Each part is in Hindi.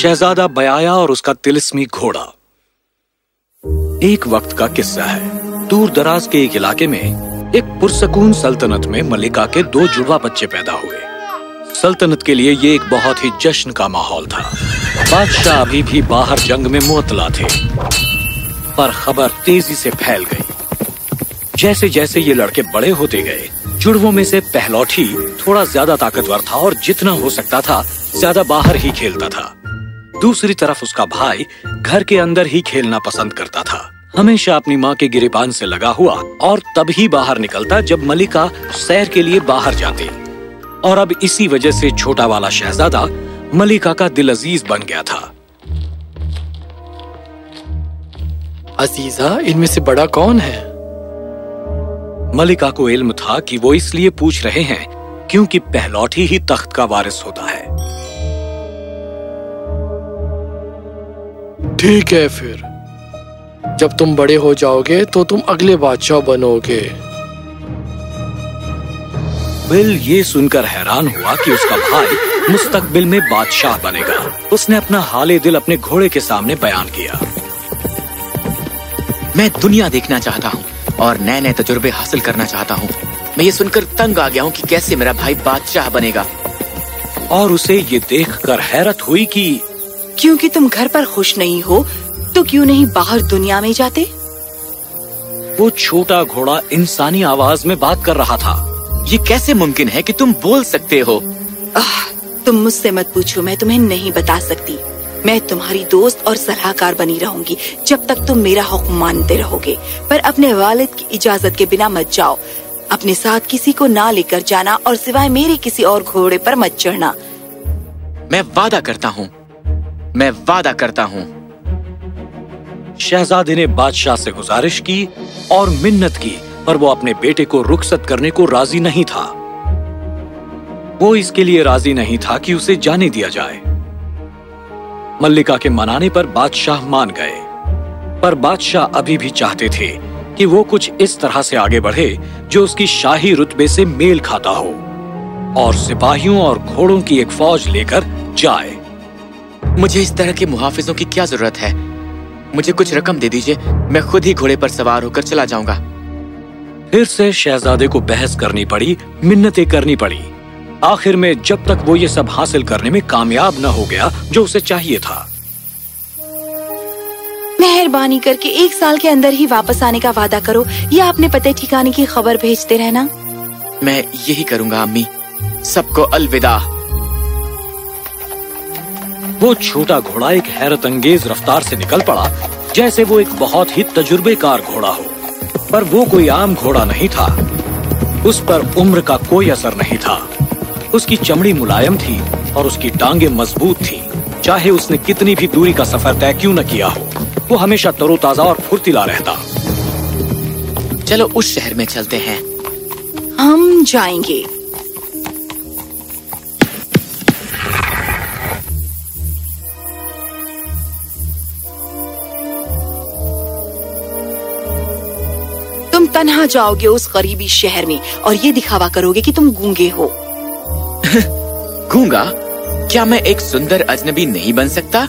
शहजादा बयाया और उसका तिलस्मी घोड़ा। एक वक्त का किस्सा है। दूर दराज के एक इलाके में एक पुरसकून सल्तनत में मलिका के दो जुड़वा बच्चे पैदा हुए। सल्तनत के लिए ये एक बहुत ही जश्न का माहौल था। बादशाह अभी भी बाहर जंग में मुतला थे। पर खबर तेज़ी से फैल गई। जैसे जैसे ये लड़के बड़े होते गए, जुड़वों में से पहलौठी थोड़ा ज़्यादा ताकतवर था और जितना हो सकता था, ज़्यादा बाहर ही खेलता था। दूसरी तरफ़ उसका भाई घर के अंदर ही खेलना पसंद करता था। हमेशा अपनी माँ के गिरेबान से लगा हुआ और तभी बाहर निकलता जब मलिका सैर के लिए बाहर जाती। और अब इसी वजह से छोटा वाला शहजादा मलिका का दिल अज़ीज़ बन गया था। अजीजा, इनमें से बड़ा कौन है? मलिका को इल्म था कि वो इसलिए पूछ रहे हैं क्योंकि पहलौठी ही तख्त का वारिस होता है। ठीक है फिर। जब तुम बड़े हो जाओगे तो तुम अगले बादशाह बनोगे। बिल ये सुनकर हैरान हुआ कि उसका भाई मुस्तकबिल में बादशाह बनेगा। उसने अपना हाले दिल अपने घोड़े के सामने बयान किया। मैं दुनिया देखना चाहता हूँ और नए नए तजुर्बे हासिल करना चाहता हूँ। मैं ये सुनकर तंग आ गया हूँ कि कैसे मेरा भाई बादशाह बनेगा। और उसे ये देखकर हैरत हुई कि क्योंकि तुम घर पर खुश नहीं हो तो क्यों नहीं बाहर दुनिया में जाते? वो छोटा घोड़ा इंसानी आवाज़ में बात कर रहा था। ये कैसे मुमकिन है कि तुम बोल सकते हो? आह, तुम मुझसे मत पूछो मैं तुम्हें नहीं बता सकती। मैं तुम्हारी दोस्त और सलाहकार बनी रहूँगी जब तक तुम मेरा हुक्म मानते रहोगे। पर अपने वालिद की इजाज़त के बिना मत जाओ। अपने साथ किसी को ना लेकर जाना और सिवाय मेरे किसी और घोड़े पर मत चढ़ना। मैं वादा करता हूँ मैं वादा करता हूँ। शहजादे ने बादशाह से गुजारिश की और मिन्नत की, पर वो अपने बेटे को रुखसत करने को राज़ी नहीं था। वो इसके लिए राज़ी नहीं था कि उसे जाने दिया जाए। मल्लिका के मनाने पर बादशाह मान गए। पर बादशाह अभी भी चाहते थे कि वो कुछ इस तरह से आगे बढ़े जो उसकी शाही रुतबे से मेल खाता हो और सिपाहियों और घोड़ों की एक फौज लेकर जाए। मुझे इस तरह के मुहाफिजों की क्या ज़रूरत है? मुझे कुछ रकम दे दीजिए मैं खुद ही घोड़े पर सवार होकर चला जाऊँगा। फिर से शहजादे को बहस करनी पड़ी मिन्नतें करनी पड़ी। आखिर में जब तक वो ये सब हासिल करने में कामयाब न हो गया जो उसे चाहिए था। मेहरबानी करके एक साल के अंदर ही वापस आने का वादा करो। या अपने पते ठिकाने की खबर भेजते रहना। मैं यही करूँगा अम्मी। सबको अलविदा। वो छोटा घोड़ा एक हैरत अंगेज रफ्तार से निकल पड़ा जैसे वो एक बहुत ही तजुर्बेकार घोड़ा हो। पर वो कोई आम घोड़ा नहीं था। उस पर उम्र का कोई असर नहीं था। उसकी चमड़ी मुलायम थी और उसकी टांगे मज़बूत थी। चाहे उसने कितनी भी दूरी का सफ़र तय क्यों न किया हो वो हमेशा तरोताजा और फुर्तीला रहता। चलो उस शहर में चलते हैं। हम जाएँगे। तन्हा जाओगे उस गरीबी शहर में और ये दिखावा करोगे कि तुम गूँगे हो। गूँगा? क्या मैं एक सुंदर अजनबी नहीं बन सकता?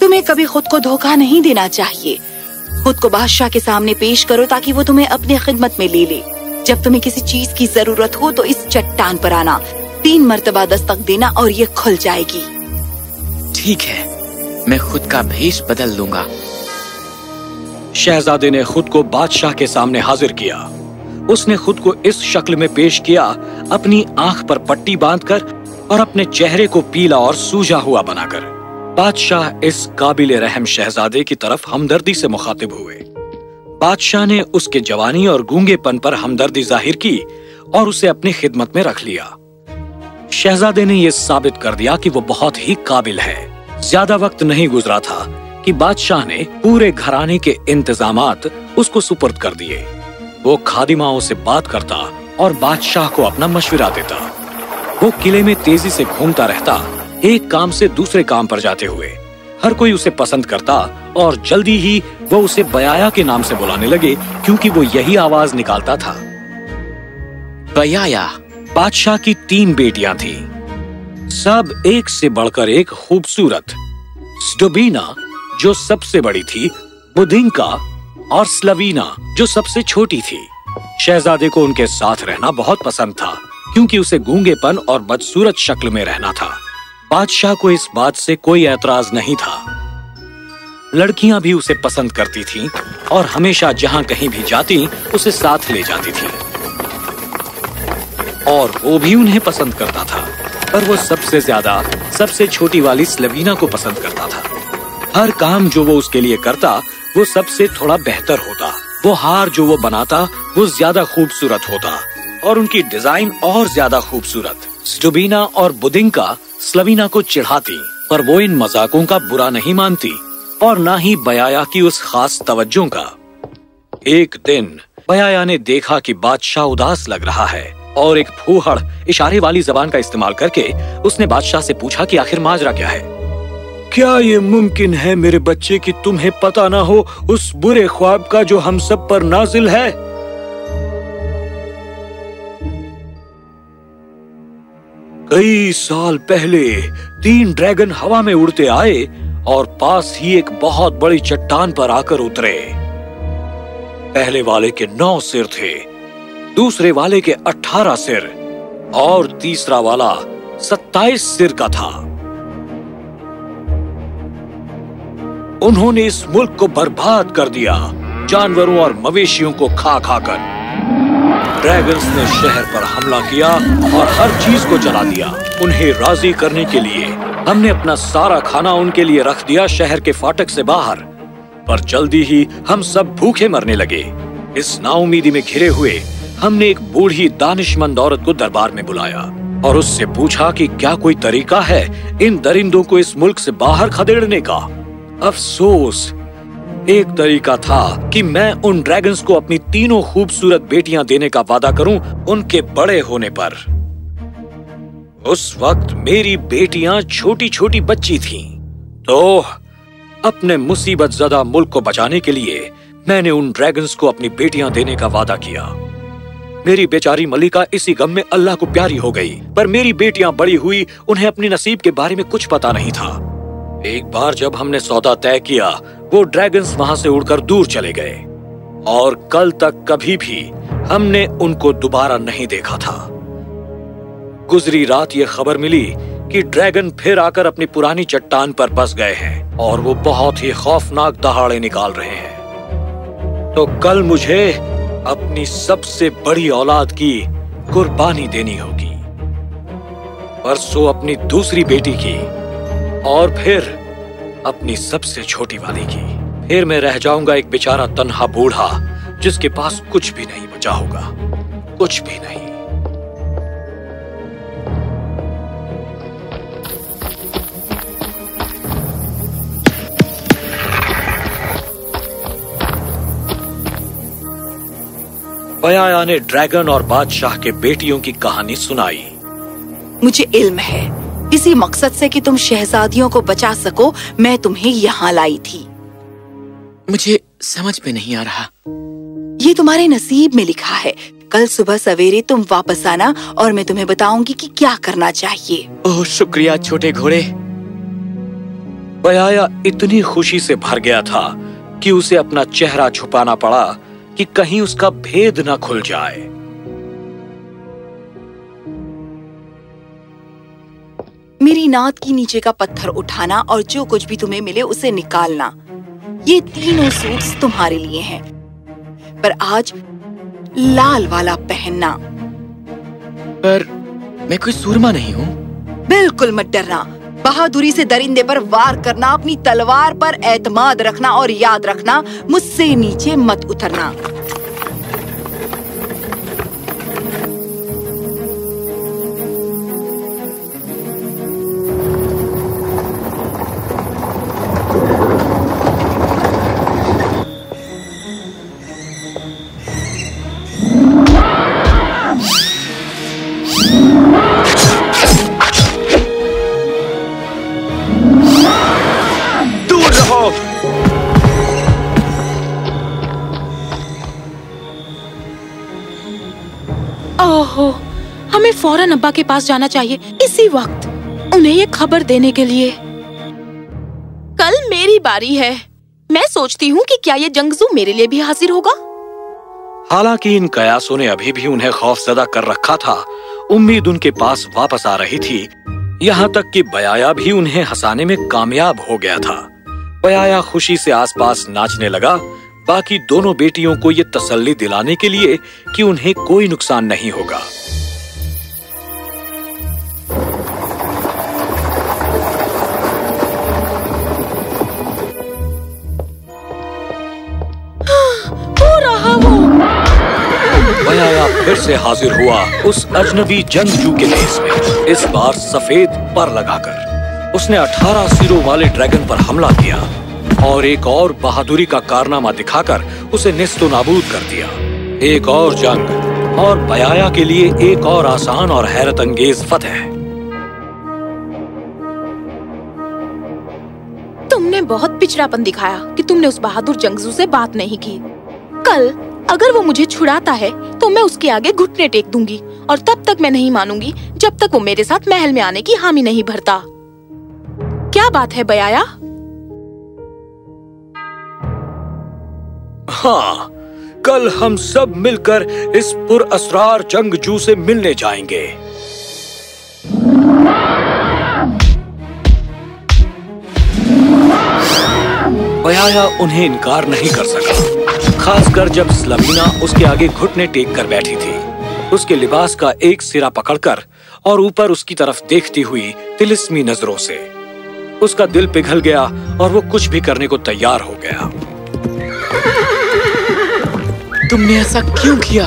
तुम्हें कभी खुद को धोखा नहीं देना चाहिए। खुद को बादशाह के सामने पेश करो ताकि वो तुम्हें अपने खिदमत में ले ले। जब तुम्हें किसी चीज़ की ज़रूरत हो तो इस चट्टान पर आना। तीन मर्तबा दस्तक देना और ये खुल जाएगी। ठीक है मैं खुद का भेष बदल लूँगा। शहजादे ने खुद को बादशाह के सामने हाजिर किया। उसने खुद को इस शक्ल में पेश किया, अपनी आँख पर पट्टी बांधकर और अपने चेहरे को पीला और सूजा हुआ बनाकर। बादशाह इस काबिल रहम शहजादे की तरफ़ हमदर्दी से मुखातिब हुए। बादशाह ने उसके जवानी और गूंगेपन पर हमदर्दी ज़ाहिर की और उसे अपनी खिदमत में रख लिया। शहजादे ने यह साबित कर दिया कि वो बहुत ही काबिल है। ज़्यादा वक्त नहीं गुजरा था। कि बादशाह ने पूरे घराने के इंतजामात उसको सुपुर्द कर दिए। वो खादिमाओं से बात करता और बादशाह को अपना मशविरा देता। वो किले में तेज़ी से घूमता रहता एक काम से दूसरे काम पर जाते हुए। हर कोई उसे पसंद करता और जल्दी ही वो उसे बयाया के नाम से बुलाने लगे क्योंकि वो यही आवाज़ निकालता था। बयाया। बादशाह की तीन बेटियाँ थीं। सब एक से बढ़कर एक खूबसूरत। स्टोबीना जो सबसे बड़ी थी बुधिंका और स्लवीना, जो सबसे छोटी थी। शहजादे को उनके साथ रहना बहुत पसंद था, क्योंकि उसे गूंगेपन और बदसूरत शक्ल में रहना था। बादशाह को इस बात से कोई ऐतराज नहीं था। लड़कियाँ भी उसे पसंद करती थीं और हमेशा जहाँ कहीं भी जाती, उसे साथ ले जाती थी। और वो भी उन्हें पसंद करता था, पर वो सबसे ज़्यादा, सबसे छोटी वाली स्लवीना को पसंद करता था। हर काम जो वो उसके लिए करता, वो सबसे थोड़ा बेहतर होता। वो हार जो वो बनाता, वो ज़्यादा खूबसूरत होता। और उनकी डिज़ाइन और ज़्यादा खूबसूरत। स्टुबीना और बुदिंका स्लवीना को चिढ़ाती, पर वो इन मजाकों का बुरा नहीं मानती, और ना ही बयाया की उस खास तवज्जो का। एक दिन, बयाया ने देखा कि बादशाह उदास लग रहा है, और एक फूहड़ इशारे वाली जबान का इस्तेमाल करके उसने बादशाह से पूछा कि आखिर माजरा क्या है। क्या ये मुमकिन है मेरे बच्चे कि तुम्हें पता ना हो उस बुरे ख्वाब का जो हम सब पर नाजिल है? कई साल पहले तीन ड्रैगन हवा में उड़ते आए और पास ही एक बहुत बड़ी चट्टान पर आकर उतरे। पहले वाले के नौ सिर थे, दूसरे वाले के अठारह सिर और तीसरा वाला सत्ताईस सिर का था। उन्होंने इस मुल्क को बर्बाद कर दिया। जानवरों और मवेशियों को खा खा कर ड्रैगन्स ने शहर पर हमला किया और हर चीज़ को जला दिया। उन्हें राज़ी करने के लिए हमने अपना सारा खाना उनके लिए रख दिया शहर के फाटक से बाहर। पर जल्दी ही हम सब भूखे मरने लगे। इस नाउमीदी में घिरे हुए हमने एक बूढ़ी दानिशमंद औरत को दरबार में बुलाया और उससे पूछा कि क्या कोई तरीका है इन दरिंदों को इस मुल्क से बाहर खदेड़ने का। अफसोस। एक तरीका था कि मैं उन ड्रैगन्स को अपनी तीनों खूबसूरत बेटियाँ देने का वादा करूँ उनके बड़े होने पर। उस वक्त मेरी बेटियाँ छोटी छोटी बच्ची थीं। तो अपने मुसीबत जदा मुल्क को बचाने के लिए मैंने उन ड्रैगन्स को अपनी बेटियाँ देने का वादा किया। मेरी बेचारी मलिका इसी गम में अल्लाह को प्यारी हो गई, पर मेरी बेटियाँ बड़ी हुई, उन्हें अपनी नसीब के बारे में कुछ पता नहीं था। एक बार जब हमने सौदा तय किया, वो ड्रैगन्स वहाँ से उड़कर दूर चले गए। और कल तक कभी भी हमने उनको दोबारा नहीं देखा था। गुजरी रात ये खबर मिली कि ड्रैगन फिर आकर अपनी पुरानी चट्टान पर बस गए हैं और वो बहुत ही खौफनाक दहाड़े निकाल रहे हैं। तो कल मुझे अपनी सबसे बड़ी औलाद की कुर्बानी देनी होगी। परसों अपनी दूसरी बेटी की और फिर अपनी सबसे छोटी वाली की। फिर मैं रह जाऊँगा एक बेचारा तन्हा बूढ़ा, जिसके पास कुछ भी नहीं बचा होगा। कुछ भी नहीं। बयाया ने ड्रैगन और बादशाह के बेटियों की कहानी सुनाई। मुझे इल्म है। इसी मकसद से कि तुम शहजादियों को बचा सको मैं तुम्हें यहाँ लाई थी। मुझे समझ में नहीं आ रहा। ये तुम्हारे नसीब में लिखा है। कल सुबह सवेरे तुम वापस आना और मैं तुम्हें बताऊँगी कि क्या करना चाहिए। ओह शुक्रिया छोटे घोड़े। बयाया इतनी खुशी से भर गया था कि उसे अपना चेहरा छुपाना पड़ा कि कहीं उसका भेद न खुल जाए। मेरी नाद की नीचे का पत्थर उठाना और जो कुछ भी तुम्हें मिले उसे निकालना। ये तीनों सूट्स तुम्हारे लिए हैं। पर आज लाल वाला पहनना। पर मैं कोई सूरमा नहीं हूँ। बिल्कुल मत डरना। बहादुरी से दरिंदे पर वार करना अपनी तलवार पर एतमाद रखना और याद रखना मुझसे नीचे मत उतरना। फ़ौरन अब्बा के पास जाना चाहिए। इसी वक्त उन्हें ये खबर देने के लिए। कल मेरी बारी है। मैं सोचती हूँ कि क्या ये जंगजू मेरे लिए भी हाजिर होगा? हालाँकि इन कयासों ने अभी भी उन्हें खौफजदा कर रखा था। उम्मीद उनके पास वापस आ रही थी। यहाँ तक कि बयाया भी उन्हें हंसाने में कामयाब हो गया था। बयाया खुशी से आसपास नाचने लगा। बाकी दोनों बेटियों को ये तसल्ली दिलाने के लिए कि उन्हें कोई नुकसान नहीं होगा। फिर से हाजिर हुआ उस अजनबी जंगजू के भेस में। इस बार सफ़ेद पर लगाकर। उसने अठारह सिरों वाले ड्रैगन पर हमला किया और एक और बहादुरी का कारनामा दिखाकर उसे निस्तो नाबूद कर दिया। एक और जंग और बयाया के लिए एक और आसान और हैरत अंगेज फतह। तुमने बहुत पिछड़ापन दिखाया कि तुमने उस बहादुर जंगजू से बात नहीं की। कल अगर वो मुझे छुड़ाता है तो मैं उसके आगे घुटने टेक दूँगी, और तब तक मैं नहीं मानूँगी जब तक वो मेरे साथ महल में आने की हामी नहीं भरता। क्या बात है, बयाया? हाँ कल हम सब मिलकर इस पुर पुरअसरार जंगजू से मिलने जाएँगे। बयाया उन्हें इनकार नहीं कर सका। खासकर जब स्लवीना उसके आगे घुटने टेक कर बैठी थी। उसके लिबास का एक सिरा पकड़कर और ऊपर उसकी तरफ़ देखती हुई तिलिस्मी नज़रों से। उसका दिल पिघल गया और वो कुछ भी करने को तैयार हो गया। तुमने ऐसा क्यों किया?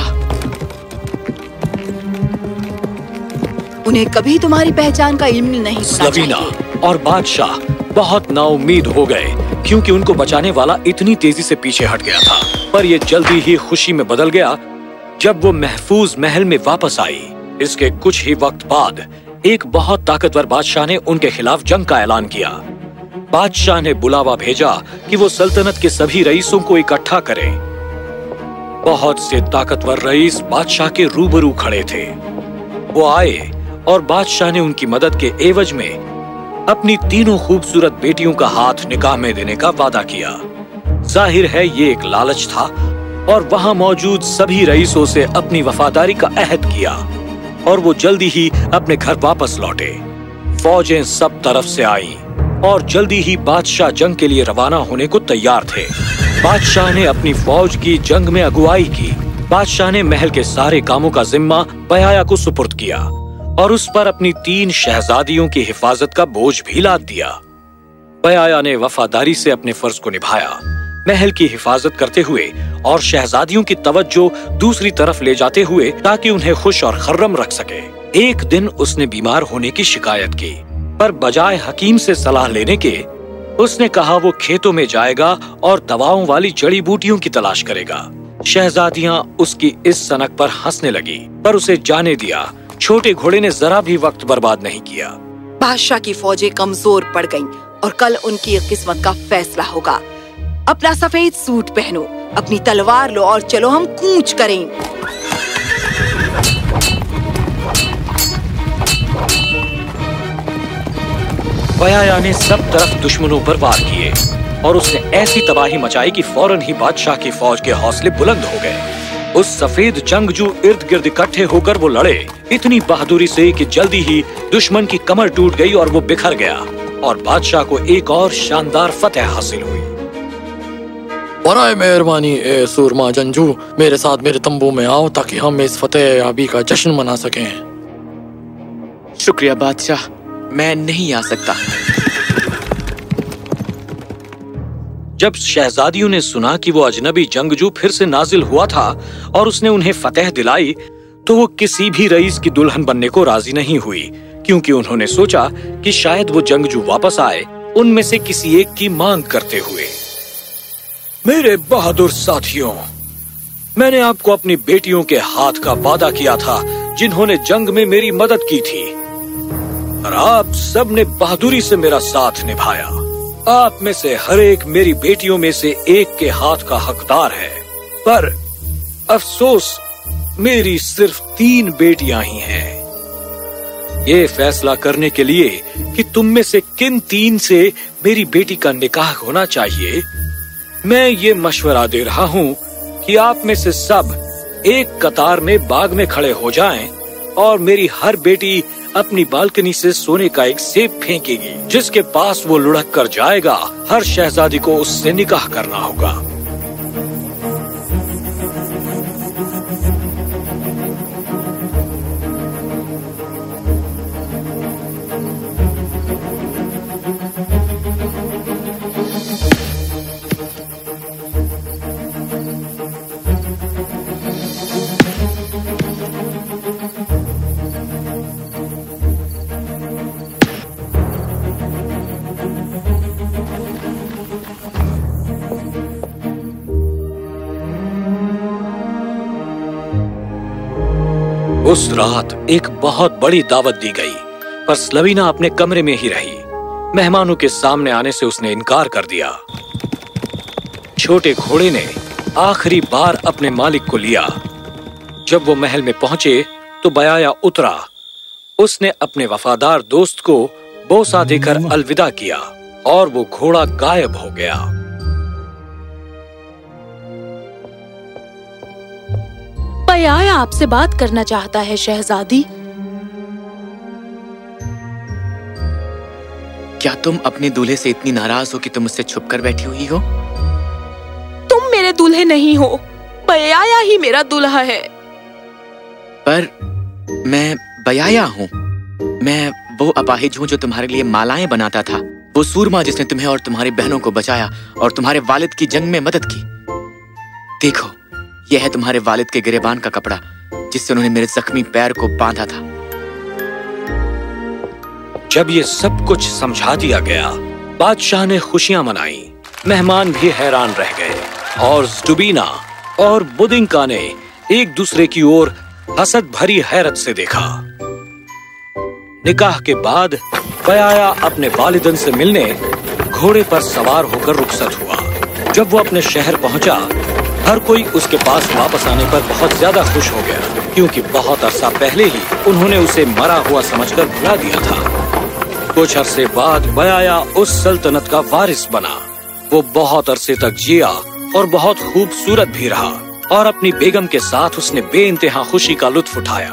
उन्हें कभी तुम्हारी पहचान का इल्म नहीं स्लवीना। और बादशाह बहुत नाउमीद हो गए, क्योंकि उनको बचाने वाला इतनी तेज़ी से पीछे हट गया था। पर ये जल्दी ही खुशी में बदल गया, जब वो महफूज महल में वापस आई। इसके कुछ ही वक्त बाद एक बहुत ताकतवर बादशाह ने उनके खिलाफ जंग का ऐलान किया। बादशाह ने बुलावा भेजा कि वो सल्तनत के सभी रईसों को इकट्ठा करें। बहुत से ताकतवर रईस बादशाह के रूबरू खड़े थे। वो आए और बादशाह ने उनकी मदद के एवज में अपनी तीनों खूबसूरत बेटियों का हाथ निकाह में देने का वादा किया। ज़ाहिर है, ये एक लालच था और वहाँ मौजूद सभी रईसों से अपनी वफादारी का अहद किया और वो जल्दी ही अपने घर वापस लौटे। फौजें सब तरफ़ से आईं और जल्दी ही बादशाह जंग के लिए रवाना होने को तैयार थे। बादशाह ने अपनी फौज की जंग में अगुवाई की। बादशाह ने महल के सारे कामों का जिम्मा बयाया को सुपुर्द किया। और उस पर अपनी तीन शहजादियों की हिफाजत का बोझ भी लाद दिया। बयाया ने वफादारी से अपने फ़र्ज़ को निभाया। महल की हिफाजत करते हुए और शहजादियों की तवज्जो दूसरी तरफ़ ले जाते हुए ताकि उन्हें खुश और खर्रम रख सके। एक दिन उसने बीमार होने की शिकायत की, पर बजाय हकीम से सलाह लेने के, उसने कहा, वो खेतों में जाएगा और दवाओं वाली जड़ी बूटियों की तलाश करेगा। शहजादियाँ उसकी इस सनक पर हंसने लगी, पर उसे जाने दिया। छोटे घोड़े ने जरा भी वक्त बर्बाद नहीं किया। बादशाह की फौजें कमज़ोर पड़ गईं और कल उनकी किस्मत का फैसला होगा। अपना सफ़ेद सूट पहनो अपनी तलवार लो और चलो हम कूच करें। बयाया ने सब तरफ़ दुश्मनों पर वार किए और उसने ऐसी तबाही मचाई कि फ़ौरन ही बादशाह की फौज के हौसले बुलंद हो गए। उस सफ़ेद जंगजू इर्द गिर्द इकट्ठे होकर वो लड़े। इतनी बहादुरी से कि जल्दी ही दुश्मन की कमर टूट गई और वो बिखर गया और बादशाह को एक और शानदार फतेह हासिल हुई। बराए मेहरबानी ए सूरमा जंजू मेरे साथ मेरे तंबू में आओ ताकि हम इस फतेह याबी का जश्न मना सकें। शुक्रिया बादशाह मैं नहीं आ सकता। जब शहजादियों ने सुना कि वो अजनबी जंगजू फिर से नाजिल हुआ था और उसने उन्हें फतेह दिलाई तो वो किसी भी रईस की दुल्हन बनने को राज़ी नहीं हुई, क्योंकि उन्होंने सोचा कि शायद वो जंगजू वापस आए, उनमें से किसी एक की मांग करते हुए। मेरे बहादुर साथियों, मैंने आपको अपनी बेटियों के हाथ का वादा किया था, जिन्होंने जंग में मेरी मदद की थी। और आप सबने बहादुरी से मेरा साथ निभाया। आप में से हर एक मेरी बेटियों में से एक के हाथ का हकदार है। पर अफसोस मेरी सिर्फ़ तीन बेटियाँ ही हैं। ये फैसला करने के लिए कि तुम में से किन तीन से मेरी बेटी का निकाह होना चाहिए, मैं ये मशवरा दे रहा हूँ कि आप में से सब एक कतार में बाग में खड़े हो जाएँ और मेरी हर बेटी अपनी बालकनी से सोने का एक सेब फेंकेगी, जिसके पास वो लुढ़क कर जाएगा। हर शहजादी को उससे निकाह करना होगा। उस रात एक बहुत बड़ी दावत दी गई, पर स्लवीना अपने कमरे में ही रही। मेहमानों के सामने आने से उसने इनकार कर दिया। छोटे घोड़े ने आखिरी बार अपने मालिक को लिया। जब वो महल में पहुँचे तो बयाया उतरा। उसने अपने वफादार दोस्त को बोसा देकर अलविदा किया, और वो घोड़ा गायब हो गया। बयाया आपसे बात करना चाहता है शहजादी। क्या तुम अपने दूल्हे से इतनी नाराज़ हो कि तुम उससे छुप कर बैठी हुई हो? तुम मेरे दूल्हे नहीं हो बयाया ही मेरा दूल्हा है। पर मैं बयाया हूँ। मैं वो अपाहिज हूँ जो तुम्हारे लिए मालाएँ बनाता था। वो सूरमा जिसने तुम्हें और तुम्हारी बहनों को बचाया और तुम्हारे वालिद की जंग में मदद की। देखो यह है तुम्हारे वालिद के गिरेबान का कपड़ा, जिससे उन्होंने मेरे जख्मी पैर को बांधा था। जब ये सब कुछ समझा दिया गया, बादशाह ने खुशियाँ मनाई, मेहमान भी हैरान रह गए, और जुबीना और बुदिंका ने एक दूसरे की ओर हसद भरी हैरत से देखा। निकाह के बाद बयाया अपने वालिदन से मिलने, घोड़े पर सवार होकर रुखसत हुआ। जब वो अपने शहर पहुँचा हर कोई उसके पास वापस आने पर बहुत ज़्यादा खुश हो गया, क्योंकि बहुत अरसा पहले ही उन्होंने उसे मरा हुआ समझकर भुला दिया था। कुछ अरसे बाद बयाया उस सल्तनत का वारिस बना। वो बहुत अरसे तक जिया और बहुत खूबसूरत भी रहा, और अपनी बेगम के साथ उसने बे खुशी का लुत्फ उठाया।